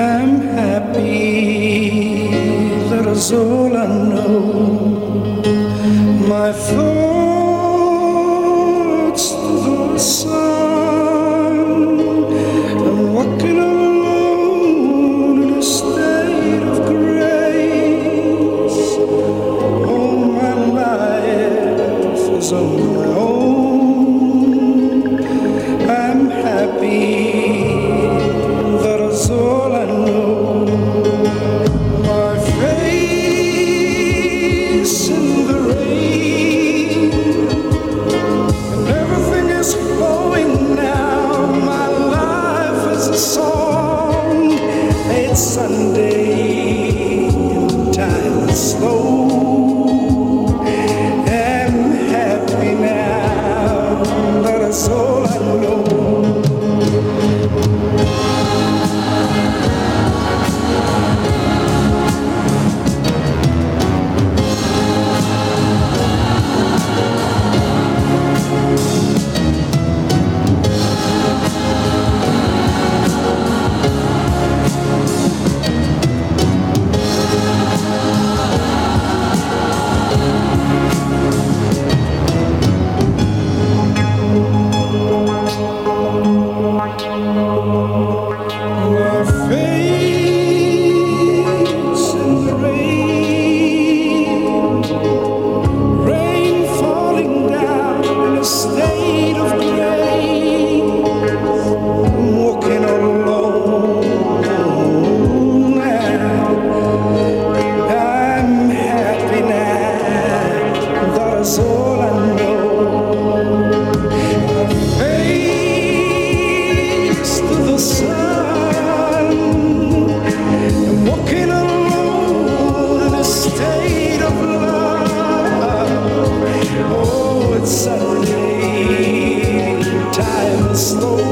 I'm happy, that is all I know. My thoughts walking alone in a state of grace. My life is on my own. estou